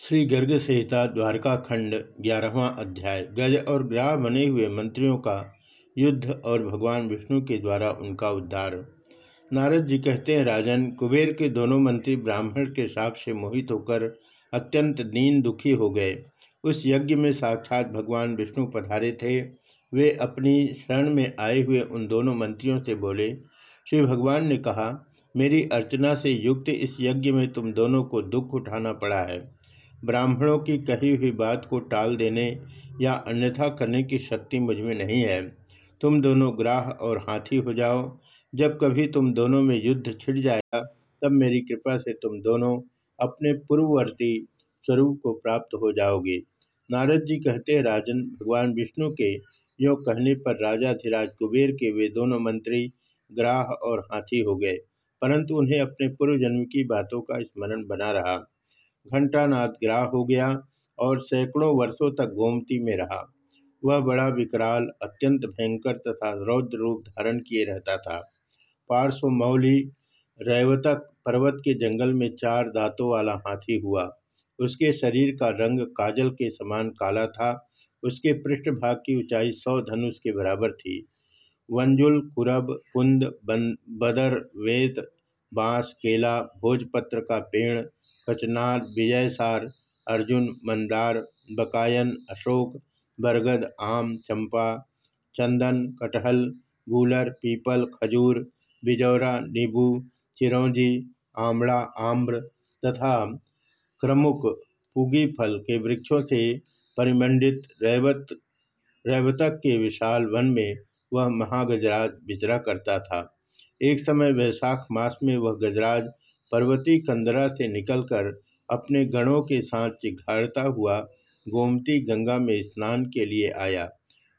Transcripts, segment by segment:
श्री गर्ग संहिता द्वारका खंड ग्यारहवा अध्याय। गज और ग्राह बने हुए मंत्रियों का युद्ध और भगवान विष्णु के द्वारा उनका उद्धार। नारद जी कहते हैं, राजन, कुबेर के दोनों मंत्री ब्राह्मण के साप से मोहित होकर अत्यंत दीन दुखी हो गए। उस यज्ञ में साक्षात भगवान विष्णु पधारे थे। वे अपनी शरण में आए हुए उन दोनों मंत्रियों से बोले, श्री भगवान ने कहा, मेरी अर्चना से युक्त इस यज्ञ में तुम दोनों को दुख उठाना पड़ा है। ब्राह्मणों की कही हुई बात को टाल देने या अन्यथा करने की शक्ति मुझमें नहीं है। तुम दोनों ग्राह और हाथी हो जाओ। जब कभी तुम दोनों में युद्ध छिड़ जाएगा, तब मेरी कृपा से तुम दोनों अपने पूर्ववर्ती स्वरूप को प्राप्त हो जाओगे। नारद जी कहते, राजन, भगवान विष्णु के यो कहने पर राजा धीराज कुबेर के वे दोनों मंत्री, ग्राह और हाथी हो गए, परंतु उन्हें अपने पूर्व जन्म की बातों का स्मरण बना रहा। घंटानाथ ग्राह हो गया और सैकड़ों वर्षों तक गोमती में रहा। वह बड़ा विकराल, अत्यंत भयंकर तथा रौद्र रूप धारण किए रहता था। पार्श्व मौली रैवतक पर्वत के जंगल में चार दांतों वाला हाथी हुआ। उसके शरीर का रंग काजल के समान काला था। उसके पृष्ठभाग की ऊंचाई सौ धनुष के बराबर थी। वंजुल, कुरब, कुंद बदर, वेत, बाँस, केला, भोजपत्र का पेड़ कचनार, विजयसार, अर्जुन, मंदार, बकायन, अशोक, बरगद, आम, चंपा, चंदन, कटहल, गूलर, पीपल, खजूर, बिजौरा, नींबू, चिरौंजी आमड़ा आम्र तथा क्रमुक पुगी फल के वृक्षों से परिमंडित रैवत, रैवतक के विशाल वन में वह महागजराज विचरा करता था। एक समय वैशाख मास में वह गजराज पर्वती कंदरा से निकलकर अपने गणों के साथ चिघाड़ता हुआ गोमती गंगा में स्नान के लिए आया।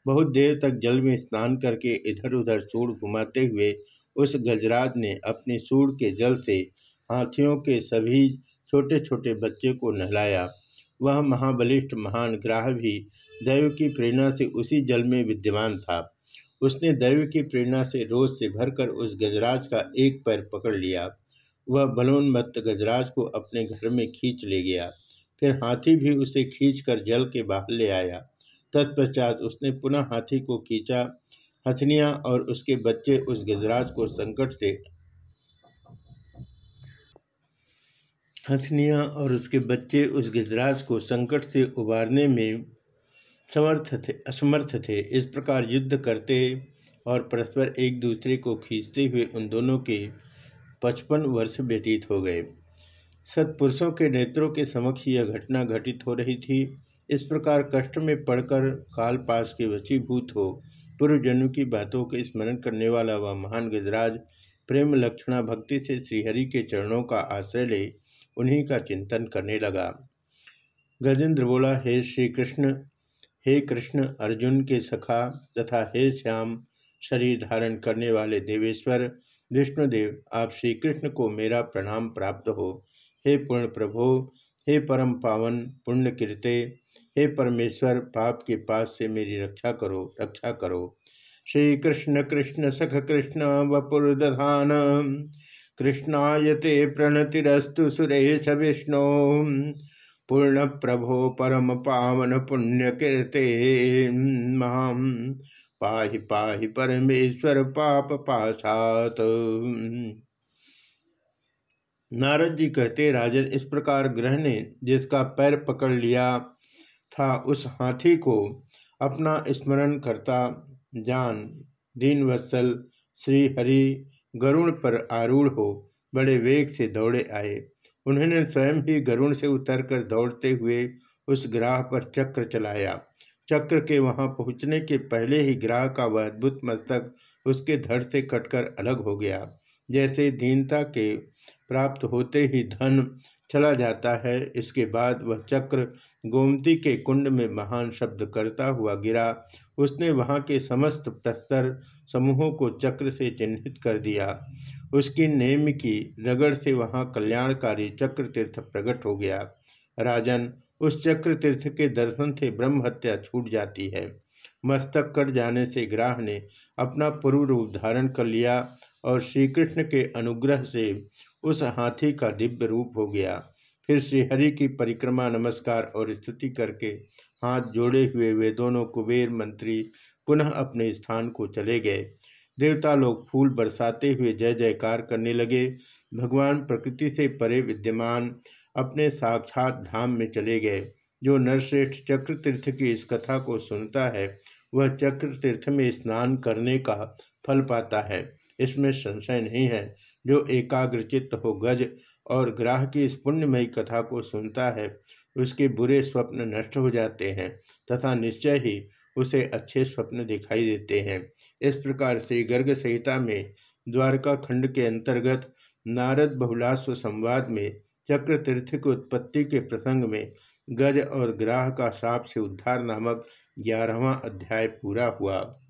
बहुत देर तक जल में स्नान करके इधर उधर सूढ़ घुमाते हुए उस गजराज ने अपनी सूढ़ के जल से हाथियों के सभी छोटे छोटे बच्चे को नहलाया। वह महाबलिष्ठ महान ग्राह भी दैव की प्रेरणा से उसी जल में विद्यमान था। उसने दैव की प्रेरणा से रोज से भरकर उस गजराज का एक पैर पकड़ लिया। वह बलोन्मत्त गजराज को अपने घर में खींच ले गया। फिर हाथी भी उसे खींचकर जल के बाहर ले आया। तत्पश्चात उसने पुनः हाथी को खींचा, हथनिया और उसके बच्चे उस गजराज को संकट से हथनिया और उसके बच्चे उस गजराज को संकट से उबारने में समर्थ थे, असमर्थ थे। इस प्रकार युद्ध करते और परस्पर एक दूसरे को खींचते हुए उन दोनों के पचपन वर्ष व्यतीत हो गए। सत्पुरुषों के नेत्रों के समक्ष यह घटना घटित हो रही थी। इस प्रकार कष्ट में पड़कर कालपास के वशीभूत हो पूर्व जन्म की बातों के स्मरण करने वाला वह महान गजराज प्रेम लक्षणा भक्ति से श्रीहरि के चरणों का आश्रय ले उन्हीं का चिंतन करने लगा। गजेंद्र बोला, हे श्री कृष्ण हे कृष्ण, अर्जुन के सखा तथा हे श्याम, शरीर धारण करने वाले देवेश्वर विष्णुदेव, आप श्री कृष्ण को मेरा प्रणाम प्राप्त हो। हे पूर्ण प्रभो हे परम पावन पुण्य कीर्ते हे परमेश्वर, पाप के पास से मेरी रक्षा करो रक्षा करो। श्री कृष्ण कृष्ण सख कृष्ण वपुरदधान कृष्णायते प्रणतिरस्तु सुरेश विष्णु। पूर्ण प्रभो परम पावन पुण्य कीर्ते पाहि पाहि परमेश्वर पाप पाशात नारद जी कहते, राजन, इस प्रकार ग्रह ने जिसका पैर पकड़ लिया था, उस हाथी को अपना स्मरण करता जान दीन वत्सल श्री हरि गरुण पर आरूढ़ हो, बड़े वेग से दौड़े आए। उन्होंने स्वयं ही गरुण से उतरकर दौड़ते हुए उस ग्राह पर चक्र चलाया। चक्र के वहाँ पहुँचने के पहले ही ग्राह का वह अद्भुत मस्तक उसके धड़ से कटकर अलग हो गया। जैसे दीनता के प्राप्त होते ही धन चला जाता है, इसके बाद वह चक्र गोमती के कुंड में महान शब्द करता हुआ गिरा। उसने वहाँ के समस्त प्रस्तर समूहों को चक्र से चिन्हित कर दिया। उसकी नेम की रगड़ से वहाँ कल्याणकारी चक्र तीर्थ प्रकट हो गया। राजन उस चक्र तीर्थ के दर्शन से ब्रह्म हत्या छूट जाती है। मस्तक कट जाने से ग्राह ने अपना पूर्व रूप धारण कर लिया और श्री कृष्ण के अनुग्रह से उस हाथी का दिव्य रूप हो गया। फिर श्रीहरि की परिक्रमा, नमस्कार और स्तुति करके हाथ जोड़े हुए वे दोनों कुबेर मंत्री पुनः अपने स्थान को चले गए। देवता लोग फूल बरसाते हुए जय जयकार करने लगे। भगवान प्रकृति से परे विद्यमान अपने साक्षात धाम में चले गए। जो नरश्रेष्ठ चक्र तीर्थ की इस कथा को सुनता है, वह चक्र तीर्थ में स्नान करने का फल पाता है। इसमें संशय नहीं है, जो एकाग्रचित्त हो गज और ग्राह की इस पुण्यमयी कथा को सुनता है, उसके बुरे स्वप्न नष्ट हो जाते हैं, तथा निश्चय ही उसे अच्छे स्वप्न दिखाई देते हैं। इस प्रकार से गर्ग संहिता में द्वारका खंड के अंतर्गत नारद बहुलास्व संवाद में चक्र तीर्थ की उत्पत्ति के प्रसंग में गज और ग्राह का साप से उद्धार नामक ग्यारहवा अध्याय पूरा हुआ।